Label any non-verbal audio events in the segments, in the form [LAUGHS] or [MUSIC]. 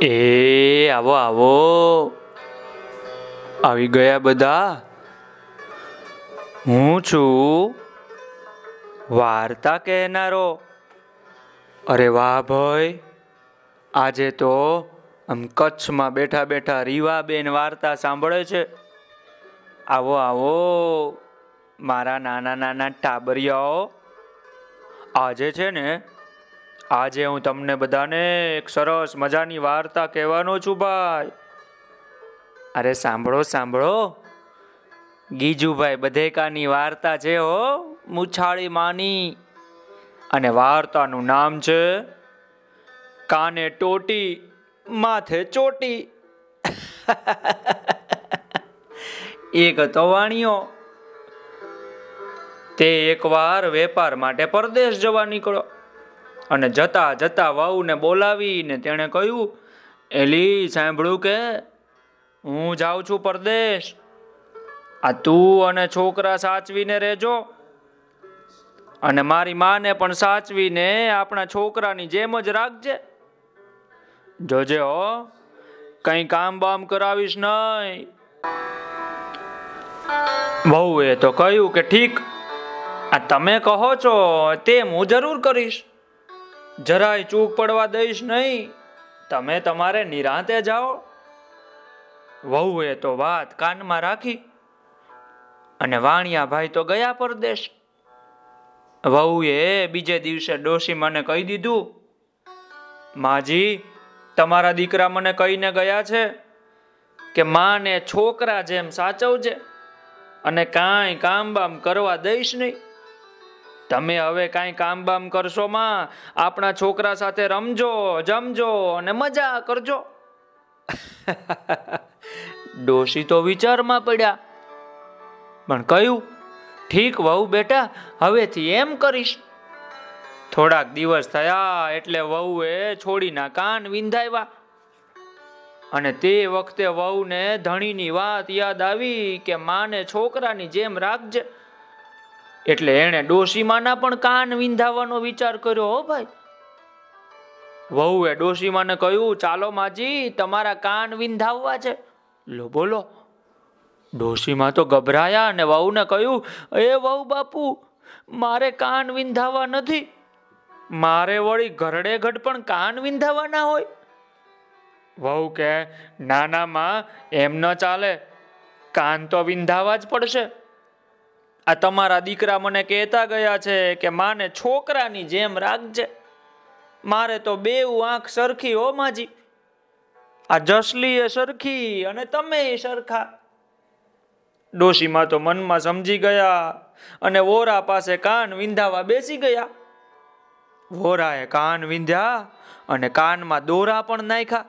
એ, આવો આવો. આવી ગયા બધા? હું છું વાર્તા કહેનારો. અરે વાહ ભાઈ, આજે તો આમ કચ્છમાં બેઠા બેઠા રીવાબેન વાર્તા સાંભળે છે. આવો આવો. મારા નાના નાના ટાબરિયાઓ, આજે છે ને આજે હું તમને બધાને એક સરસ મજાની વાર્તા કહેવાનો છું ભાઈ. અરે સાંભળો સાંભળો. ગીજુભાઈ બધેકાની વાર્તા છે હો, મુછાળી માની. અને વાર્તાનું નામ છે, કાને ટોટી, માથે ચોટી. એક હતો વાણિયો તે એકવાર વેપાર માટે પરદેશ જવા નીકળ્યો. અને જતા જતા વહુને બોલાવીને તેણે કહ્યું, એલી, સાંભળ્યું કે હું જાઉં છું પરદેશ. આ તું અને છોકરા સાચવીને રહેજો. અને મારી માને પણ સાચવીને આપણા છોકરાની જેમ જ રાખજે. જોજે હો, કઈ કામ બામ કરાવીશ નહીં. વહુએ તો કહ્યું કે ઠીક, આ તમે કહો છો તે હું જરૂર કરીશ. જરાય ચૂક પડવા દઈશ નહીં. તમે તમારે નિરાંતે જાઓ. વહુએ તો વાત કાનમાં રાખી અને વાણિયા ભાઈ તો ગયા પરદેશ. વહુએ બીજે દિવસે ડોશી મને કહી દીધું, માજી, તમારા દીકરા મને કહીને ગયા છે કે માને છોકરા જેમ સાચવજે અને કાંઈ કામ બામ કરવા દઈશ નહીં. તમે હવે કાંઈ કામ બામ કરશો માં? આપણા છોકરા સાથે રમજો, જમજો અને મજા કરજો. [LAUGHS] ડોશી તો વિચારમાં પડ્યા. પણ કયું ઠીક વહુ બેટા, હવેથી એમ કરીશ. થોડાક દિવસ થયા એટલે વહુએ છોડીના કાન વિંધાવ્યા અને તે વખતે વહુને ધણીની વાત યાદ આવી કે માને છોકરાની જેમ રાખજે. એટલે એણે ડોશીમાના પણ કાન વિંધાવાનો વિચાર કર્યો, હો ભાઈ. વહુએ ડોશીમાને કહ્યું, ચાલો માજી, તમારા કાન વિંધાવવા છે. લો, બોલો. ડોશીમાં તો ગભરાયા અને વહુને કહ્યું, એ વહુ બાપુ, મારે કાન વિંધાવા નથી. મારે વળી ઘરડે ઘડ પણ કાન વિંધાવાના હોય. વહુ કે નાનામાં એમ ન ચાલે. કાન તો વિંધાવા જ પડશે. આ તમારા દીકરા મને કહેતા ગયા છે કે માને છોકરાની જેમ રાખજે. મારે તો બેઉ આંખ સરખી હો માજી. આ જસલી એ સરખી અને તમે સરખા. ડોશીમાં તો મનમાં સમજી ગયા અને વોરા પાસે કાન વિંધાવા બેસી ગયા. વોરાએ કાન વિંધ્યા અને કાનમાં દોરા પણ નાખ્યા.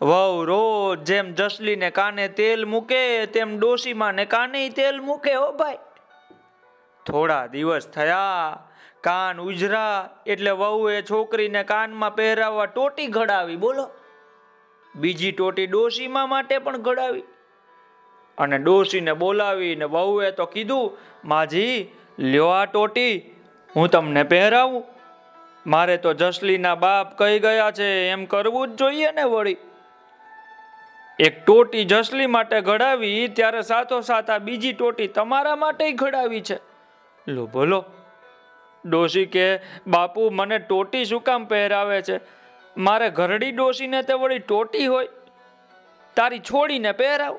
વહુ રોજ જેમ જસલીને કાને તેલ મૂકે, તેમ ડોશીમાં ને કાને તેલ મૂકે હો ભાઈ. થોડા દિવસ થયા. કાન ઉજરા, એટલે વહુએ છોકરીને કાનમાં પહેરાવવા ટોટી ઘડાવી બોલો. બીજી ટોટી ડોશીમાં માટે પણ ઘડાવી અને ડોશીને બોલાવીને વહુએ તો કીધું, માજી, લ્યો આ ટોટી, હું તમને પહેરાવું. મારે તો જસલીના બાપ કહી ગયા છે, એમ કરવું જ જોઈએ ને વળી. એક ટોટી જસલી માટે ઘડાવી ત્યારે સાથોસાથ આ બીજી ટોટી તમારા માટે ઘડાવી છે. લો, બોલો. ડોશી કે, બાપુ, મને ટોટી શું કામ પહેરાવે છે? મારે ઘરડી ડોશીને તે વળી ટોટી હોય. તારી છોડીને પહેરાવ.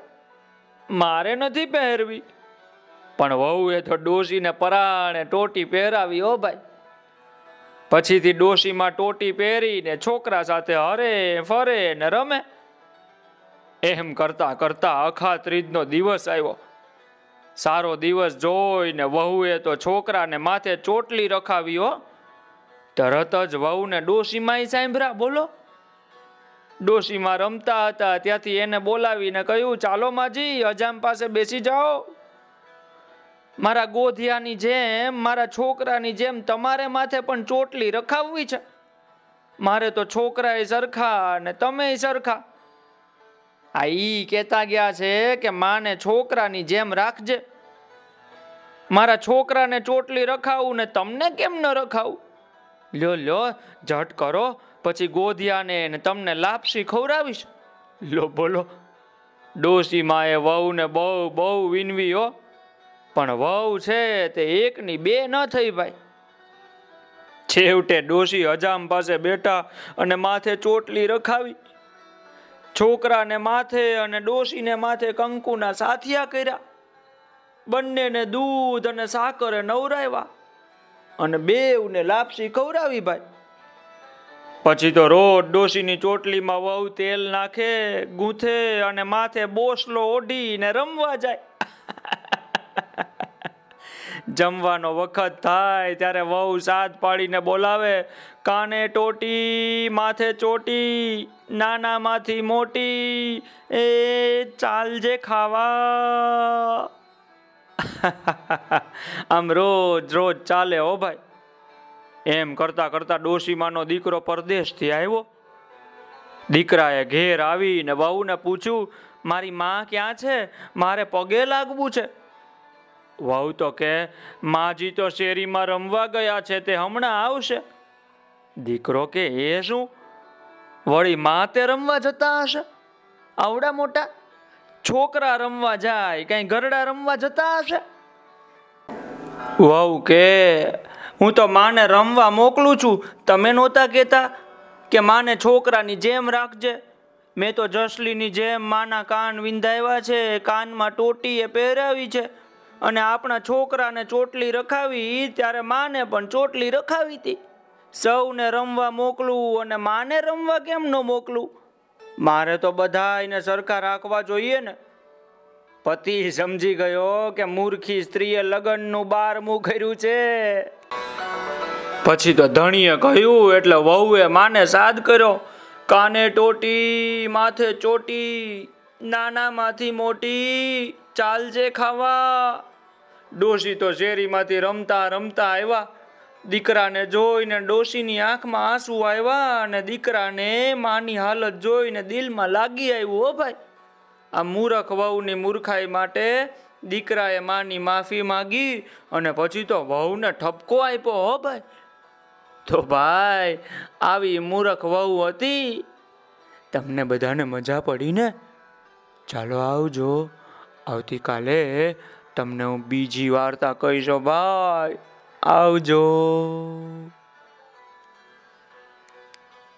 મારે નથી પહેરવી. પણ વહુએ તો ડોશીને પરાણે ટોટી પહેરાવી ઓ ભાઈ. પછીથી ડોશીમાં ટોટી પહેરીને છોકરા સાથે હરે ફરે ને રમે. એમ કરતા કરતા અખાત્રીજનો દિવસ આવ્યો. સારો દિવસ જોઈને વહુએ તો છોકરાને માથે ચોટલી રખાવી હો. તરત જ વહુને ડોશીમાં સાંભળ્યા, બોલો. ડોશીમાં રમતા હતા, ત્યાંથી એને બોલાવીને કહ્યું, ચાલો માજી, અજામ પાસે બેસી જાઓ. મારા ગોધિયાની જેમ, મારા છોકરાની જેમ તમારે માથે પણ ચોટલી રખાવવી છે. મારે તો છોકરાએ સરખા અને તમે સરખા. આ ઈ કેતા ગયા છે કે માને છોકરાની જેમ રાખજે. મારા છોકરાને ચોટલી રખાવું ને તમને કેમ ન રખાવું? લ્યો લ્યો, ઝટ કરો, પછી ગોધિયાને ને તમને લાપસી ખવડાવીશ. લો બોલો. ડોસી માએ વહુને બહુ બહુ વિનવી હો. પણ વહુ છે તે એકની બે ન થઈ ભાઈ. છેવટે ડોસી હજામ પાસે બેઠા અને માથે ચોટલી રખાવી. છોકરાને માથે અને ડોશીને માથે કંકુના સાથિયા કર્યા. બંનેને દૂધ અને સાકરે નવરાવ્યા અને બેવને લાપસી ખવડાવી ભાઈ. પછી તો રોજ ડોશીની ચોટલીમાં વહુ તેલ નાખે, ગૂંથે અને માથે બોસલો ઓઢીને રમવા જાય. [LAUGHS] જમવાનો વખત થાય ત્યારે વહુ સાદ પાડીને બોલાવે, કાને ટોટી, માથે ચોટી? નાનામાંથી મોટી. એ ચાલજે ખાવા. [LAUGHS] આમ રોજ રોજ ચાલે હો ભાઈ. એમ કરતા કરતા ડોશીમાનો દીકરો પરદેશથી આવ્યો. દીકરાએ ઘેર આવીને વહુને પૂછ્યું, મારી માં ક્યાં છે? મારે પગે લાગવું છે. વહુ તો કે, માજી તો શેરીમાં રમવા ગયા છે, તે હમણાં આવશે. દીકરો કે, એ શું? વળી માં તે રમવા જતા હશે? આવડા મોટા? છોકરા રમવા જાય, કઈ ગરડા રમવા જતા હશે? વહુ કે, હું તો માને રમવા મોકલું છું. તમે નહોતા કહેતા કે માને છોકરાની જેમ રાખજે. મેં તો જસલીની જેમ માના કાન વિંધાવ્યા છે, કાનમાં ટોટીએ પહેરાવી છે. અને આપણા છોકરાને ચોટલી રખાવી, ત્યારે માને પણ ચોટલી રખાવી હતી. સૌને રમવા મોકલું અને માને રમવા કેમ ન મોકલું? મારે તો બધાને સરખા રાખવા જોઈએ ને. પતિ સમજી ગયો કે મૂર્ખી સ્ત્રીએ લગ્નનું બારમું કર્યું છે. પછી તો ધણીએ કહ્યું, એટલે વહુએ માને સાદ કર્યો. કાને ટોટી, માથે ચોટી, નાનામાંથી મોટી, ચાલજે ખાવા. ડોશી તો શેરીમાંથી રમતા રમતા આવ્યા. દીકરાને જોઈને ડોશીની આંખમાં આંસુ આવ્યા અને દીકરાને માની હાલત જોઈને દિલમાં લાગી આવ્યું, હો ભાઈ, આ મૂરખ વહુની મૂર્ખાઈ માટે દીકરાએ માની માફી માગી અને પછી તો વહુને ઠપકો આપ્યો, હો ભાઈ. તો ભાઈ, આવી મૂરખ વહુ હતી? તમને બધાને મજા પડી ને? ચાલો આવજો. આવતીકાલે તમને હું બીજી વાર્તા કહીશો, ભાઈ. આવજો.